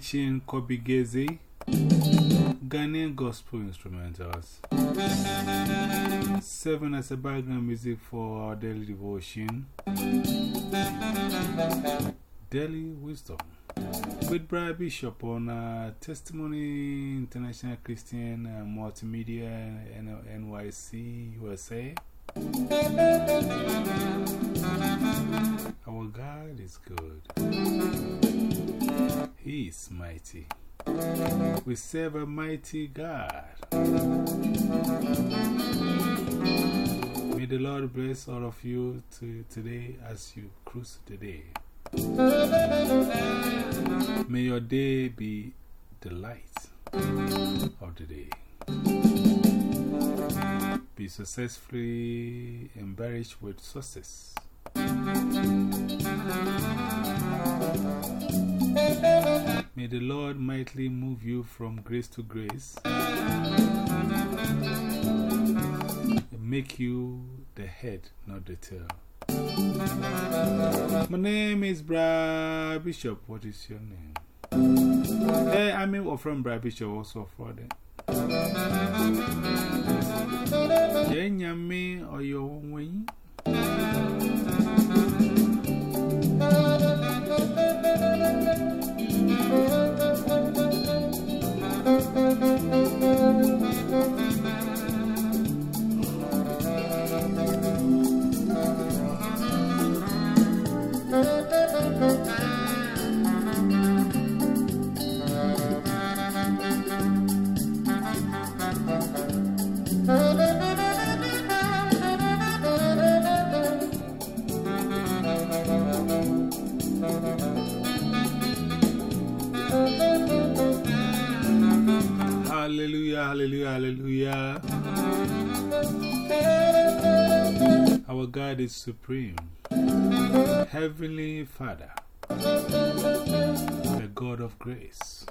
featuring Kobe Gezi, Ghanaian gospel instrumentals. Seven as a background music for daily devotion. Daily wisdom with Brian Bishop on uh, Testimony International Christian uh, Multimedia NYC USA. Our God is good. He is mighty. We serve a mighty God. May the Lord bless all of you to today as you cruise today. May your day be the light of the day. Be successfully embarrassed with success. May the Lord mightily move you from grace to grace and make you the head, not the tail. My name is Brad Bishop. What is your name? Hey, I mean, from Brad Bishop, also for them. Yeah, me or your own way. Hallelujah. Our God is supreme, Heavenly Father, the God of grace.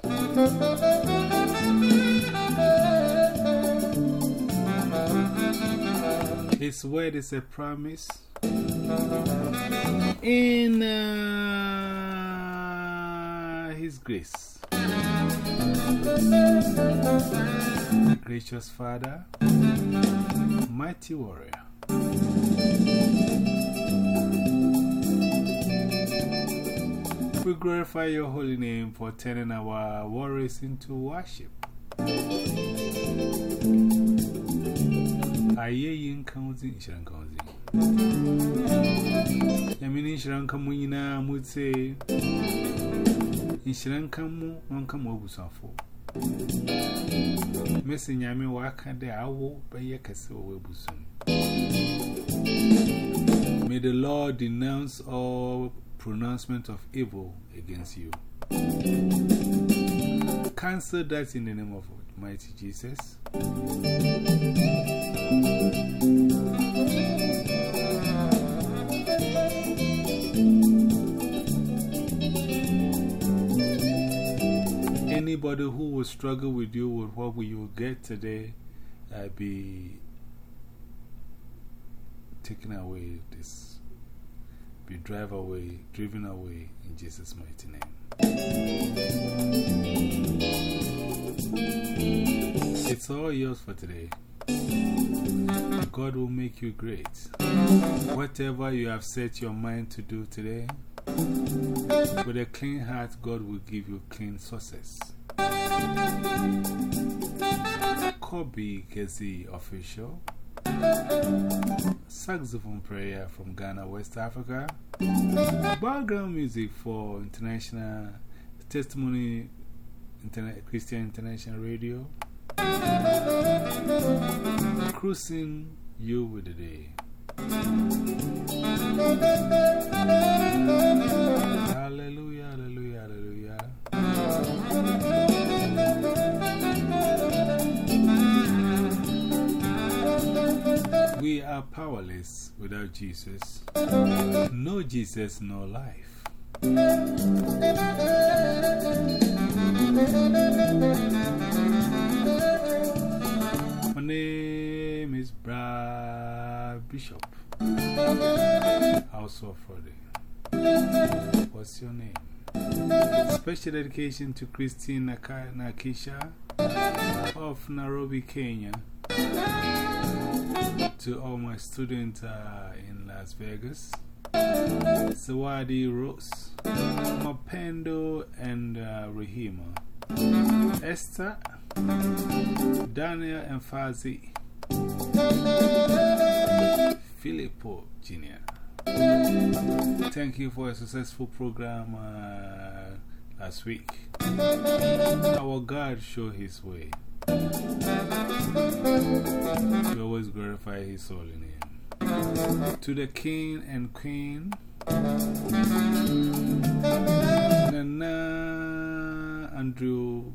His word is a promise in uh, His grace. gracious Father, mighty warrior. We glorify your holy name for turning our worries into worship. Ayeyin kanzin shirin kanzin. Yaminin shirin kanmu yina mutse, in shirin kanmu wankan mabusanfo. Thank you. Missing Yami waka webusun. May the Lord denounce all pronouncement of evil against you. Cancel that in the name of mighty Jesus. Anybody who will struggle with you with what we will get today, be taken away, this, be driven away, driven away in Jesus' mighty name. It's all yours for today. God will make you great. Whatever you have set your mind to do today, with a clean heart, God will give you clean success. Kobe Gezi official. Saxophone prayer from Ghana, West Africa. Background music for International Testimony Internet, Christian International Radio. Cruising you with the day. Are powerless without Jesus. No Jesus, no life. My name is Brad Bishop. Of Friday. What's your name? Special dedication to Christine Nakisha of Nairobi, Kenya. To all my students uh, in Las Vegas. Sawadi Rose, Mapendo, and uh, Rahima. Esther, Daniel, and Fazi. Filippo Jr. Thank you for a successful program uh, last week. Our God show His way. We always glorify His in Him. To the King and Queen, Nana Andrew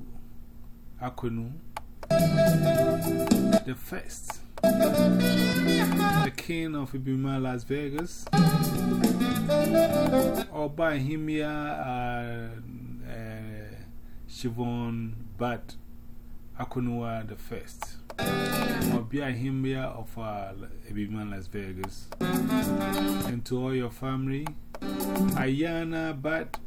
Akunu, the first. The king of Ibima, Las Vegas, here, uh, uh, Shivon Bat Akunua the first, or by him here of uh, Ibima, Las Vegas, and to all your family, Ayana Bat.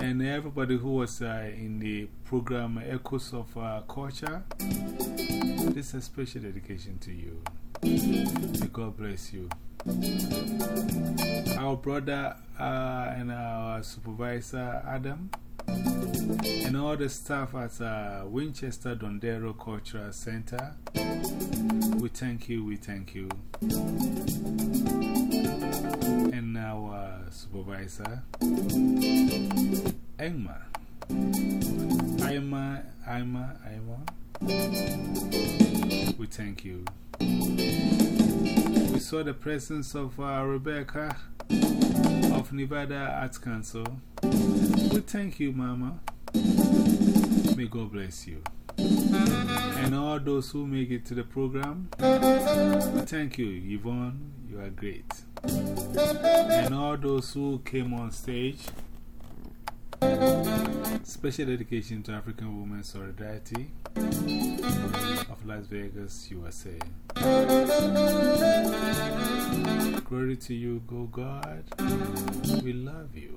And everybody who was uh, in the program Echoes of uh, Culture, this is a special dedication to you. May God bless you. Our brother uh, and our supervisor Adam, and all the staff at uh, Winchester Dondero Cultural Center, we thank you, we thank you. And our supervisor, Emma. Ima, Ima, Ima. We thank you. We saw the presence of uh, Rebecca of Nevada Arts Council. We thank you, Mama. May God bless you. And all those who make it to the program, thank you, Yvonne. You are great. And all those who came on stage, special dedication to African Women's Solidarity of Las Vegas, USA. Glory to you, go God. We love you.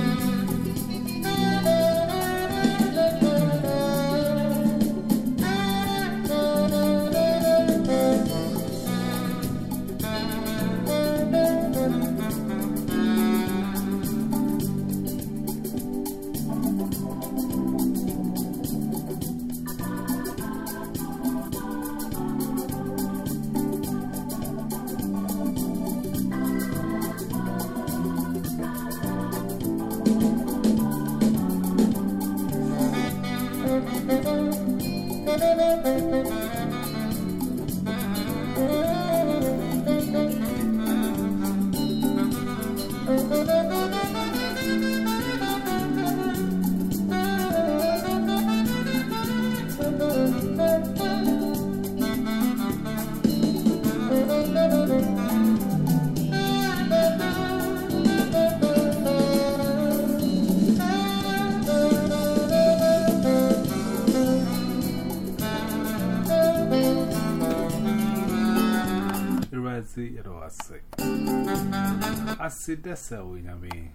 Was sick. I said that's how we have been.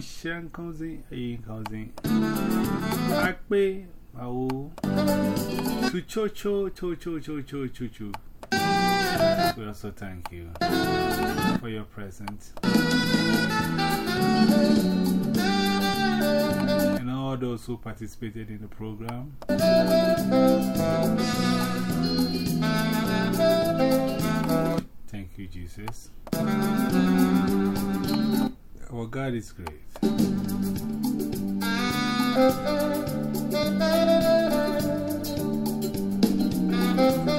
Shan comes in, he comes in. I pay, oh, to cho cho cho cho cho cho cho cho. We also thank you for your presence. And all those who participated in the program. Thank you, Jesus. Our God is great. to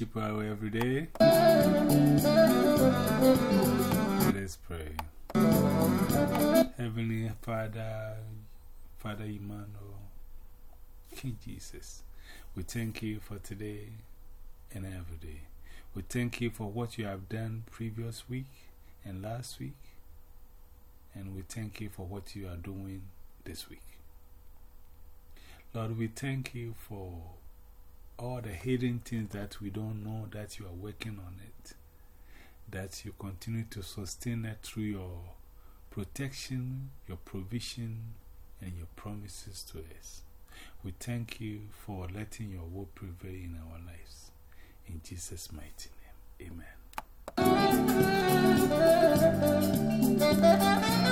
worship you every day. Let us pray. Heavenly Father, Father Emmanuel, King Jesus, we thank you for today and every day. We thank you for what you have done previous week and last week. And we thank you for what you are doing this week. Lord, we thank you for all the hidden things that we don't know that you are working on it. That you continue to sustain it through your protection, your provision, and your promises to us. We thank you for letting your word prevail in our lives. In Jesus' mighty name, amen.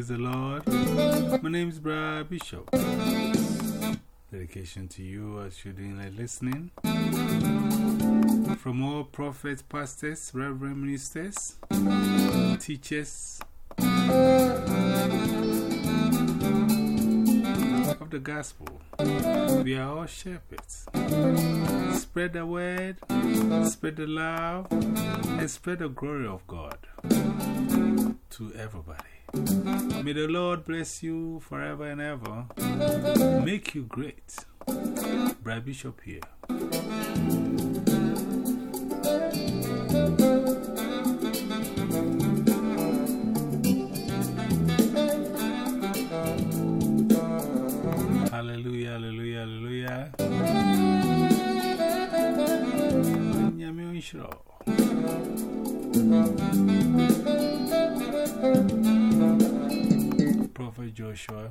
Praise the Lord. My name is Brad Bishop. Dedication to you as you're doing like listening. From all prophets, pastors, reverend ministers, teachers of the gospel, we are all shepherds. Spread the word, spread the love, and spread the glory of God to everybody. May the Lord bless you forever and ever. Make you great. Brad Bishop here. Hallelujah, hallelujah, hallelujah. Nyame Unshiro. Prophet Joshua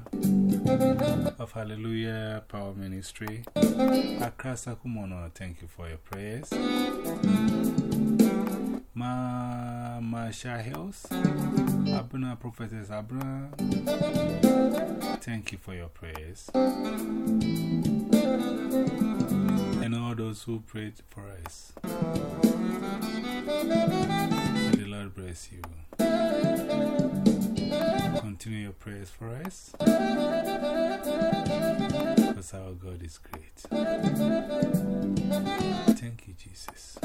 of Hallelujah Power Ministry. Accra Sakumono, thank you for your prayers. Ma Marsha Hills, Abuna Prophetess Abuna, thank you for your prayers. And all those who prayed for us. May the Lord bless you continue your prayers for us. Because our God is great. Thank you, Jesus.